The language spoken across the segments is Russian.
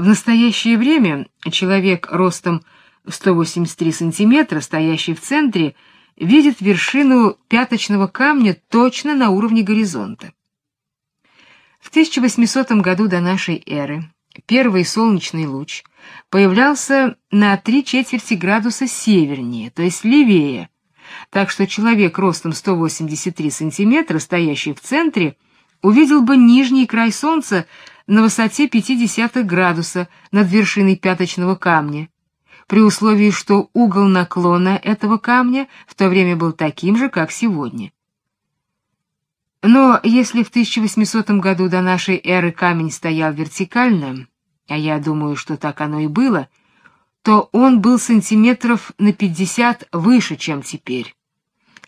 В настоящее время человек ростом 183 сантиметра, стоящий в центре, видит вершину пяточного камня точно на уровне горизонта. В 1800 году до нашей эры первый солнечный луч появлялся на три четверти градуса севернее, то есть левее, так что человек ростом 183 сантиметра, стоящий в центре, увидел бы нижний край солнца на высоте 0,5 градуса над вершиной пяточного камня, при условии, что угол наклона этого камня в то время был таким же, как сегодня. Но если в 1800 году до нашей эры камень стоял вертикально, а я думаю, что так оно и было, то он был сантиметров на 50 выше, чем теперь.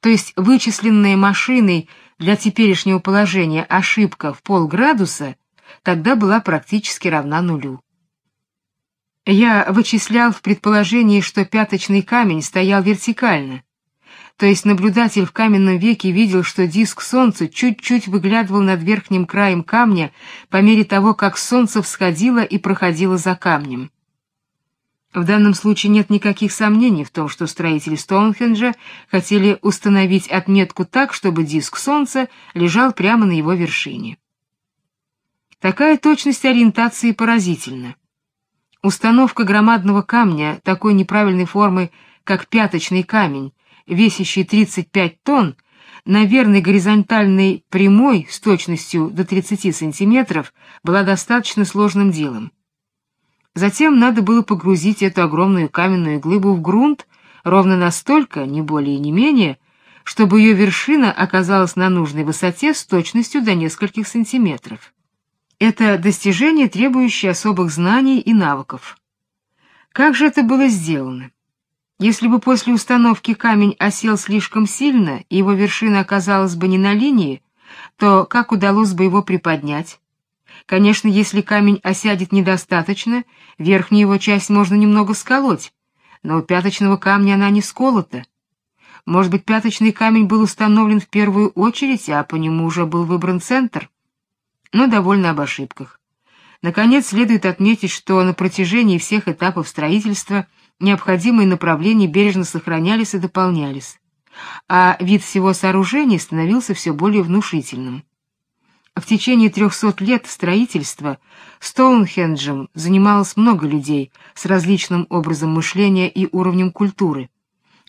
То есть вычисленная машиной для теперешнего положения ошибка в полградуса тогда была практически равна нулю. Я вычислял в предположении, что пяточный камень стоял вертикально, то есть наблюдатель в каменном веке видел, что диск солнца чуть-чуть выглядывал над верхним краем камня по мере того, как солнце всходило и проходило за камнем. В данном случае нет никаких сомнений в том, что строители Стоунхенджа хотели установить отметку так, чтобы диск солнца лежал прямо на его вершине. Такая точность ориентации поразительна. Установка громадного камня такой неправильной формы, как пяточный камень, весящий 35 тонн, на верной горизонтальной прямой с точностью до 30 сантиметров была достаточно сложным делом. Затем надо было погрузить эту огромную каменную глыбу в грунт ровно настолько, не более и не менее, чтобы ее вершина оказалась на нужной высоте с точностью до нескольких сантиметров. Это достижение, требующее особых знаний и навыков. Как же это было сделано? Если бы после установки камень осел слишком сильно, и его вершина оказалась бы не на линии, то как удалось бы его приподнять? Конечно, если камень осядет недостаточно, верхнюю его часть можно немного сколоть, но у пяточного камня она не сколота. Может быть, пяточный камень был установлен в первую очередь, а по нему уже был выбран центр? Но довольно об ошибках. Наконец, следует отметить, что на протяжении всех этапов строительства – необходимые направления бережно сохранялись и дополнялись, а вид всего сооружения становился все более внушительным. В течение трехсот лет строительства Стоунхенджем занималось много людей с различным образом мышления и уровнем культуры.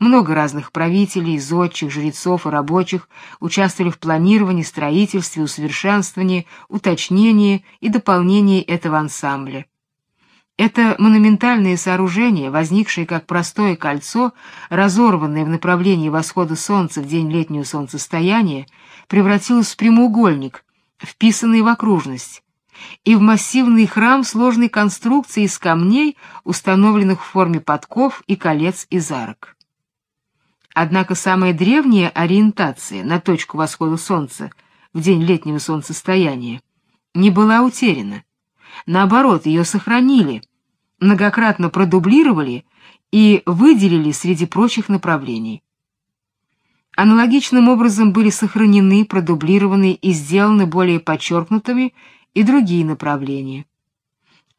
Много разных правителей, зодчих, жрецов и рабочих участвовали в планировании, строительстве, усовершенствовании, уточнении и дополнении этого ансамбля. Это монументальное сооружение, возникшее как простое кольцо, разорванное в направлении восхода солнца в день летнего солнцестояния, превратилось в прямоугольник, вписанный в окружность, и в массивный храм сложной конструкции из камней, установленных в форме подков и колец из арок. Однако самая древняя ориентация на точку восхода солнца в день летнего солнцестояния не была утеряна. Наоборот, ее сохранили — многократно продублировали и выделили среди прочих направлений. Аналогичным образом были сохранены, продублированы и сделаны более подчеркнутыми и другие направления.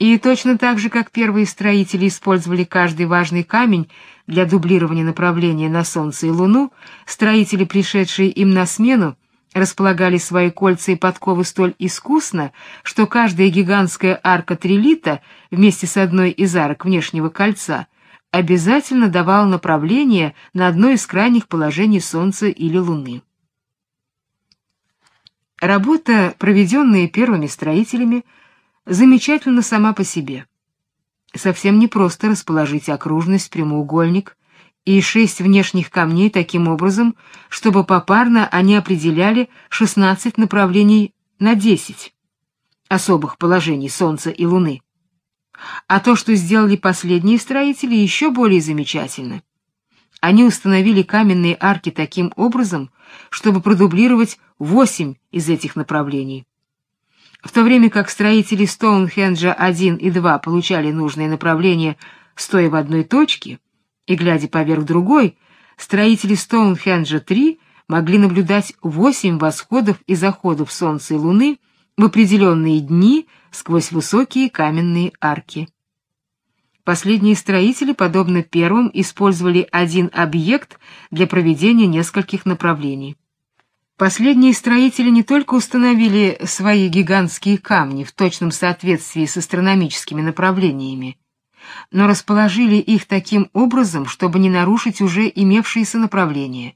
И точно так же, как первые строители использовали каждый важный камень для дублирования направления на Солнце и Луну, строители, пришедшие им на смену, располагали свои кольца и подковы столь искусно, что каждая гигантская арка трилита вместе с одной из арок внешнего кольца обязательно давала направление на одно из крайних положений Солнца или Луны. Работа, проведенная первыми строителями, замечательна сама по себе. Совсем непросто расположить окружность, прямоугольник, и шесть внешних камней таким образом, чтобы попарно они определяли 16 направлений на 10 особых положений Солнца и Луны. А то, что сделали последние строители, еще более замечательно. Они установили каменные арки таким образом, чтобы продублировать восемь из этих направлений. В то время как строители Стоунхенджа 1 и 2 получали нужные направления, стоя в одной точке, и, глядя поверх другой, строители Стоунхенджа-3 могли наблюдать восемь восходов и заходов Солнца и Луны в определенные дни сквозь высокие каменные арки. Последние строители, подобно первым, использовали один объект для проведения нескольких направлений. Последние строители не только установили свои гигантские камни в точном соответствии с астрономическими направлениями, но расположили их таким образом, чтобы не нарушить уже имевшиеся направления,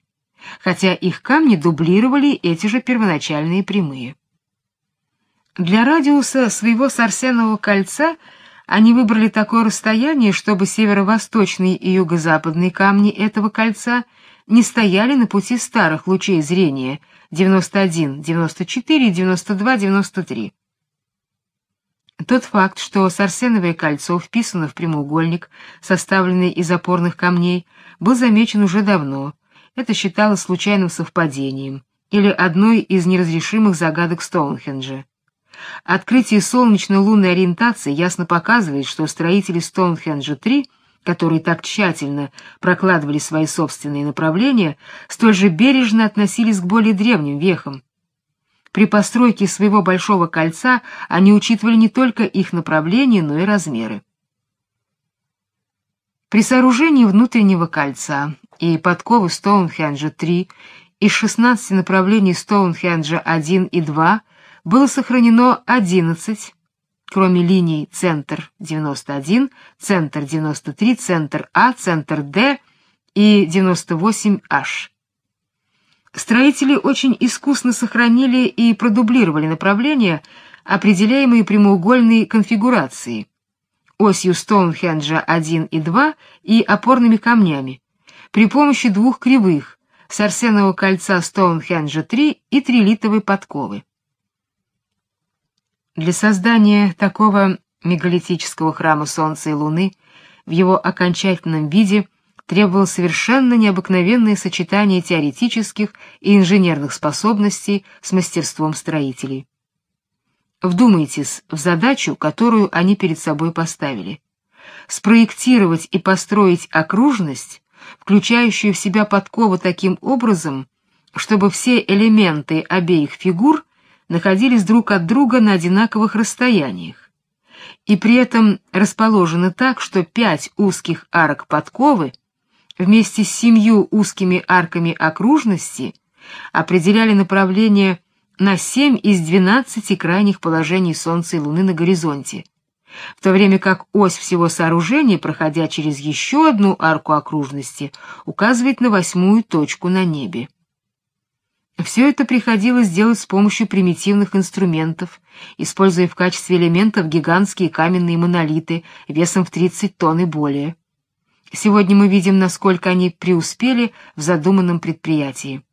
хотя их камни дублировали эти же первоначальные прямые. Для радиуса своего Сарсенового кольца они выбрали такое расстояние, чтобы северо-восточные и юго-западные камни этого кольца не стояли на пути старых лучей зрения — 91, 94 и 92, 93. Тот факт, что сарсеновое кольцо вписано в прямоугольник, составленный из опорных камней, был замечен уже давно. Это считалось случайным совпадением или одной из неразрешимых загадок Стоунхенджа. Открытие солнечно-лунной ориентации ясно показывает, что строители Стоунхенджа-3 которые так тщательно прокладывали свои собственные направления, столь же бережно относились к более древним вехам. При постройке своего большого кольца они учитывали не только их направление, но и размеры. При сооружении внутреннего кольца и подковы Стоунхенджа-3 из 16 направлений Стоунхенджа-1 и 2 было сохранено 11 кроме линий центр 91, центр 93, центр А, центр Д и 98H. Строители очень искусно сохранили и продублировали направления, определяемые прямоугольной конфигурацией, осью Стоунхенджа 1 и 2 и опорными камнями, при помощи двух кривых, с арсенового кольца Стоунхенджа 3 и трилитовой подковы. Для создания такого мегалитического храма Солнца и Луны в его окончательном виде требовалось совершенно необыкновенное сочетание теоретических и инженерных способностей с мастерством строителей. Вдумайтесь в задачу, которую они перед собой поставили. Спроектировать и построить окружность, включающую в себя подкову таким образом, чтобы все элементы обеих фигур находились друг от друга на одинаковых расстояниях и при этом расположены так, что пять узких арок подковы вместе с семью узкими арками окружности определяли направление на семь из двенадцати крайних положений Солнца и Луны на горизонте, в то время как ось всего сооружения, проходя через еще одну арку окружности, указывает на восьмую точку на небе. Все это приходилось делать с помощью примитивных инструментов, используя в качестве элементов гигантские каменные монолиты весом в 30 тонн и более. Сегодня мы видим, насколько они преуспели в задуманном предприятии.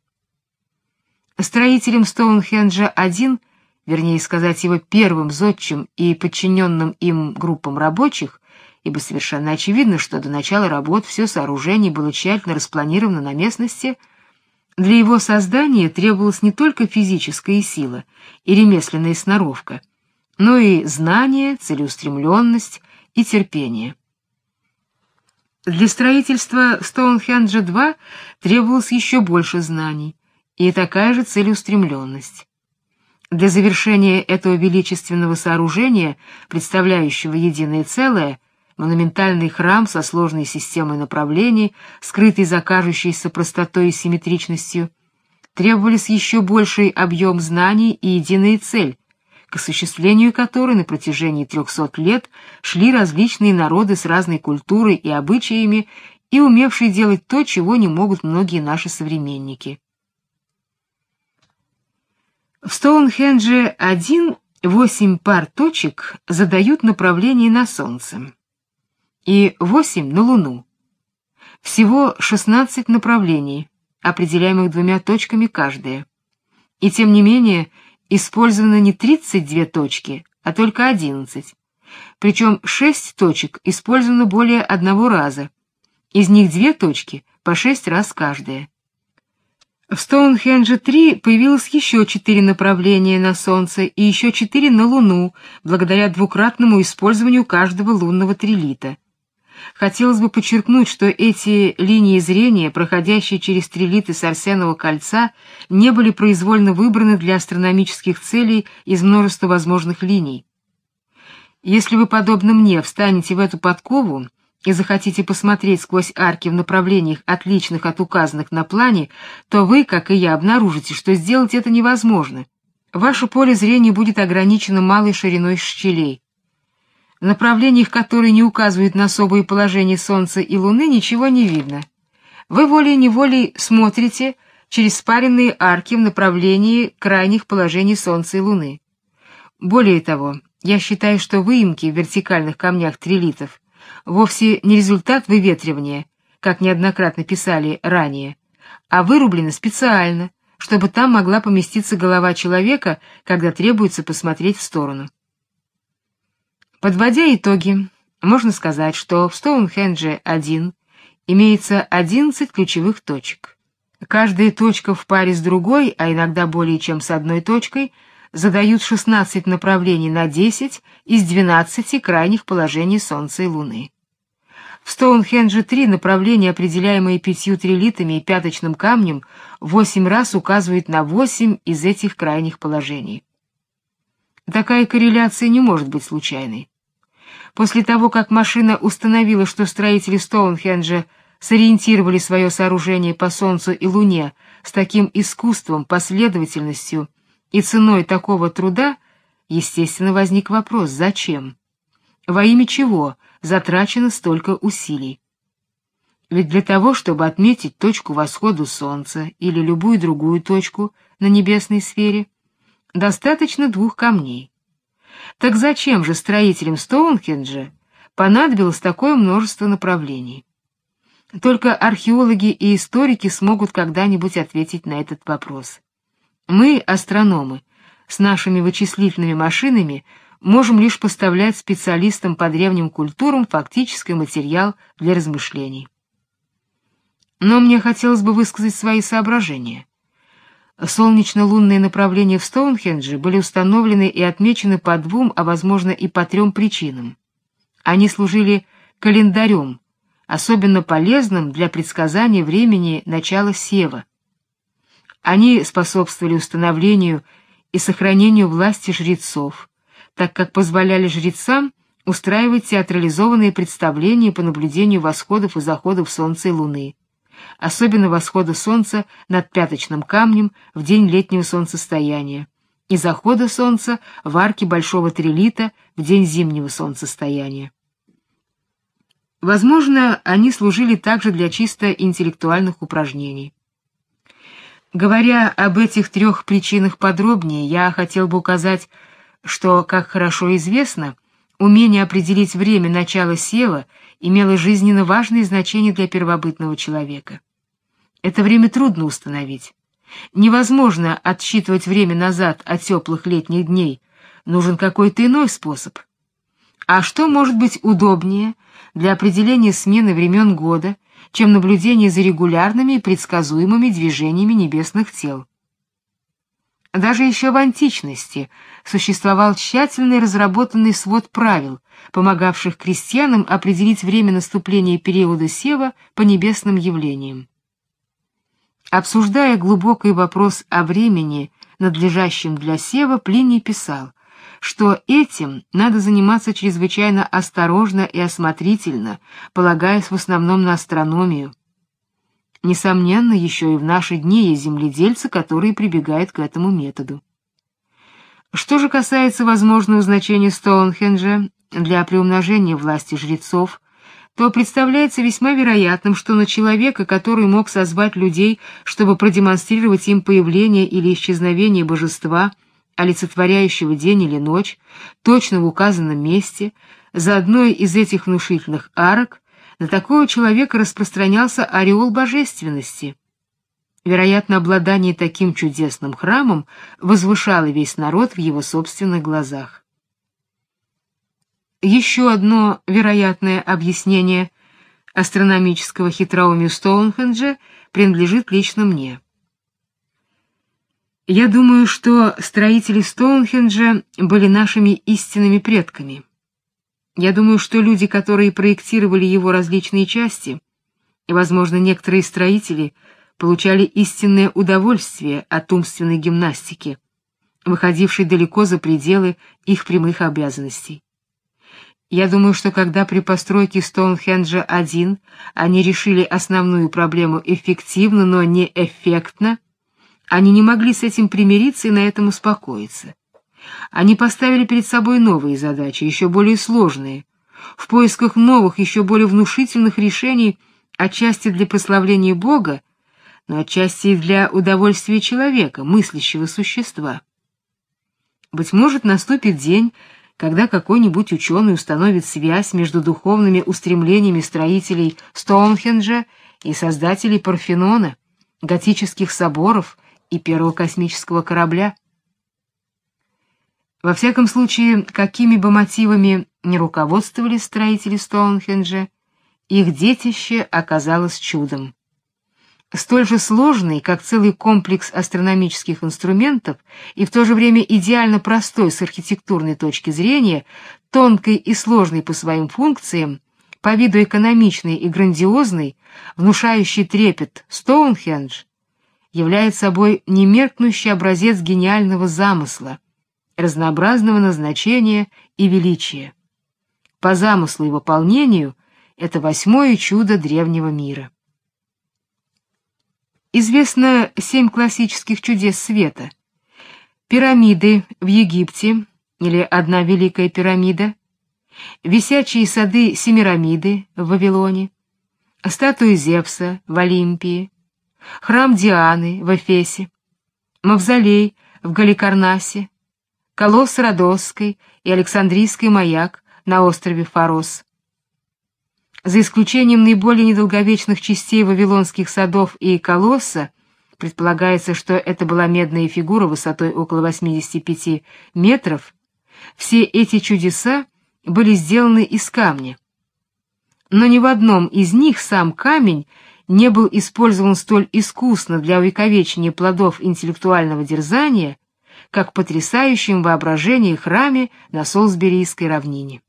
Строителем Стоунхенджа-1, вернее сказать его первым зодчим и подчиненным им группам рабочих, ибо совершенно очевидно, что до начала работ все сооружение было тщательно распланировано на местности – для его создания требовалась не только физическая сила и ремесленная сноровка, но и знание, целеустремленность и терпение. Для строительства Стоунхенджа-2 требовалось еще больше знаний и такая же целеустремленность. Для завершения этого величественного сооружения, представляющего единое целое, монументальный храм со сложной системой направлений, скрытый за кажущейся простотой и симметричностью, требовались еще больший объем знаний и единая цель, к осуществлению которой на протяжении трехсот лет шли различные народы с разной культурой и обычаями и умевшие делать то, чего не могут многие наши современники. В Стоунхендже один восемь пар точек задают направление на Солнце и 8 на Луну. Всего 16 направлений, определяемых двумя точками каждая. И тем не менее, использовано не 32 точки, а только 11. Причем 6 точек использовано более одного раза. Из них две точки по 6 раз каждая. В Стоунхендже-3 появилось еще четыре направления на Солнце и еще четыре на Луну, благодаря двукратному использованию каждого лунного трилита. Хотелось бы подчеркнуть, что эти линии зрения, проходящие через трилиты Сарсенового кольца, не были произвольно выбраны для астрономических целей из множества возможных линий. Если вы, подобно мне, встанете в эту подкову и захотите посмотреть сквозь арки в направлениях, отличных от указанных на плане, то вы, как и я, обнаружите, что сделать это невозможно. Ваше поле зрения будет ограничено малой шириной щелей. Направлениях, которые не указывают на особые положения Солнца и Луны, ничего не видно. Вы волей-неволей смотрите через спаренные арки в направлении крайних положений Солнца и Луны. Более того, я считаю, что выемки в вертикальных камнях трилитов вовсе не результат выветривания, как неоднократно писали ранее, а вырублены специально, чтобы там могла поместиться голова человека, когда требуется посмотреть в сторону. Подводя итоги, можно сказать, что в Стоунхендже-1 имеется 11 ключевых точек. Каждая точка в паре с другой, а иногда более чем с одной точкой, задают 16 направлений на 10 из 12 крайних положений Солнца и Луны. В Стоунхендже-3 направления, определяемые пятью трилитами и пяточным камнем, восемь раз указывают на восемь из этих крайних положений. Такая корреляция не может быть случайной. После того, как машина установила, что строители Стоунхенджа сориентировали свое сооружение по Солнцу и Луне с таким искусством, последовательностью и ценой такого труда, естественно, возник вопрос «зачем?». Во имя чего затрачено столько усилий? Ведь для того, чтобы отметить точку восхода Солнца или любую другую точку на небесной сфере, достаточно двух камней. Так зачем же строителям Стоунхенджа понадобилось такое множество направлений? Только археологи и историки смогут когда-нибудь ответить на этот вопрос. Мы, астрономы, с нашими вычислительными машинами можем лишь поставлять специалистам по древним культурам фактический материал для размышлений. Но мне хотелось бы высказать свои соображения. Солнечно-лунные направления в Стоунхендже были установлены и отмечены по двум, а возможно и по трем причинам. Они служили календарем, особенно полезным для предсказания времени начала сева. Они способствовали установлению и сохранению власти жрецов, так как позволяли жрецам устраивать театрализованные представления по наблюдению восходов и заходов Солнца и Луны особенно восхода солнца над пяточным камнем в день летнего солнцестояния и захода солнца в арке Большого Трилита в день зимнего солнцестояния. Возможно, они служили также для чисто интеллектуальных упражнений. Говоря об этих трех причинах подробнее, я хотел бы указать, что, как хорошо известно, умение определить время начала сева имело жизненно важное значение для первобытного человека. Это время трудно установить. Невозможно отсчитывать время назад от теплых летних дней, нужен какой-то иной способ. А что может быть удобнее для определения смены времен года, чем наблюдение за регулярными и предсказуемыми движениями небесных тел? Даже еще в античности существовал тщательный разработанный свод правил, помогавших крестьянам определить время наступления периода сева по небесным явлениям. Обсуждая глубокий вопрос о времени, надлежащем для сева, Плиний писал, что этим надо заниматься чрезвычайно осторожно и осмотрительно, полагаясь в основном на астрономию. Несомненно, еще и в наши дни есть земледельцы, которые прибегают к этому методу. Что же касается возможного значения Стоунхенджа для приумножения власти жрецов, то представляется весьма вероятным, что на человека, который мог созвать людей, чтобы продемонстрировать им появление или исчезновение божества, олицетворяющего день или ночь, точно в указанном месте, за одной из этих внушительных арок, на такого человека распространялся ореол божественности. Вероятно, обладание таким чудесным храмом возвышало весь народ в его собственных глазах. Еще одно вероятное объяснение астрономического хитроумия Стоунхенджа принадлежит лично мне. Я думаю, что строители Стоунхенджа были нашими истинными предками. Я думаю, что люди, которые проектировали его различные части, и, возможно, некоторые строители, получали истинное удовольствие от умственной гимнастики, выходившей далеко за пределы их прямых обязанностей. Я думаю, что когда при постройке Стоунхенджа-1 они решили основную проблему эффективно, но не эффектно, они не могли с этим примириться и на этом успокоиться. Они поставили перед собой новые задачи, еще более сложные, в поисках новых, еще более внушительных решений, отчасти для прославления Бога, но отчасти и для удовольствия человека, мыслящего существа. Быть может, наступит день, когда какой-нибудь ученый установит связь между духовными устремлениями строителей Стоунхенджа и создателей Парфенона, готических соборов и первого космического корабля. Во всяком случае, какими бы мотивами не руководствовались строители Стоунхенджа, их детище оказалось чудом столь же сложный, как целый комплекс астрономических инструментов, и в то же время идеально простой с архитектурной точки зрения, тонкой и сложный по своим функциям, по виду экономичный и грандиозный, внушающий трепет Стоунхендж, является собой немеркнущий образец гениального замысла, разнообразного назначения и величия. По замыслу и выполнению это восьмое чудо древнего мира. Известно семь классических чудес света. Пирамиды в Египте, или одна великая пирамида, висячие сады Семирамиды в Вавилоне, статуи Зевса в Олимпии, храм Дианы в Эфесе, мавзолей в Галикарнасе, колосс Родосской и Александрийский маяк на острове Фарос, за исключением наиболее недолговечных частей вавилонских садов и колосса, предполагается, что это была медная фигура высотой около 85 метров, все эти чудеса были сделаны из камня. Но ни в одном из них сам камень не был использован столь искусно для увековечения плодов интеллектуального дерзания, как в потрясающем воображении храме на Солсберийской равнине.